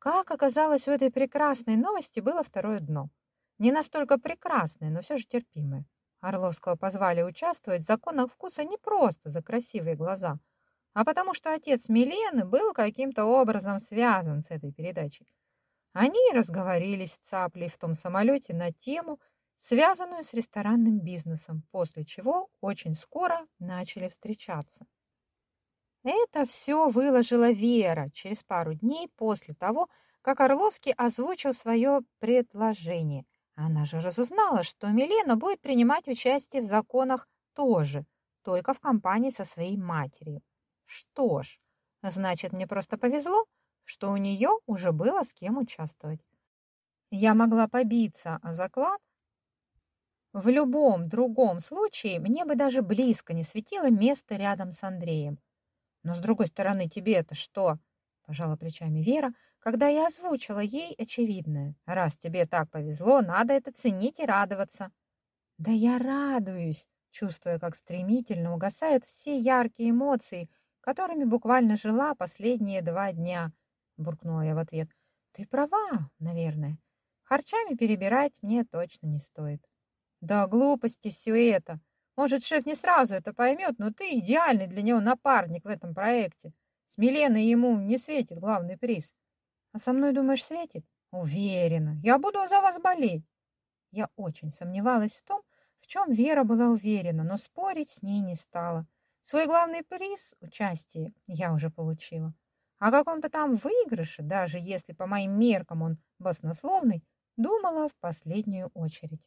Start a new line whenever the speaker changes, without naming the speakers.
Как оказалось, у этой прекрасной новости было второе дно. Не настолько прекрасное, но все же терпимое. Орловского позвали участвовать в законах вкуса не просто за красивые глаза, а потому что отец Милены был каким-то образом связан с этой передачей. Они разговорились с Цаплей в том самолете на тему, связанную с ресторанным бизнесом, после чего очень скоро начали встречаться. Это все выложила Вера через пару дней после того, как Орловский озвучил свое предложение. Она же разузнала, что Милена будет принимать участие в законах тоже, только в компании со своей матерью. Что ж, значит, мне просто повезло, что у нее уже было с кем участвовать. Я могла побиться о заклад. В любом другом случае мне бы даже близко не светило место рядом с Андреем. Но, с другой стороны, тебе это что? Пожала плечами Вера, когда я озвучила ей очевидное. Раз тебе так повезло, надо это ценить и радоваться. Да я радуюсь, чувствуя, как стремительно угасают все яркие эмоции, которыми буквально жила последние два дня, буркнула я в ответ. Ты права, наверное. Харчами перебирать мне точно не стоит. Да глупости все это. Может, шеф не сразу это поймет, но ты идеальный для него напарник в этом проекте. С Миленой ему не светит главный приз. А со мной, думаешь, светит? Уверена. Я буду за вас болеть. Я очень сомневалась в том, в чем Вера была уверена, но спорить с ней не стала. Свой главный приз, участие, я уже получила. О каком-то там выигрыше, даже если по моим меркам он баснословный, думала в последнюю очередь.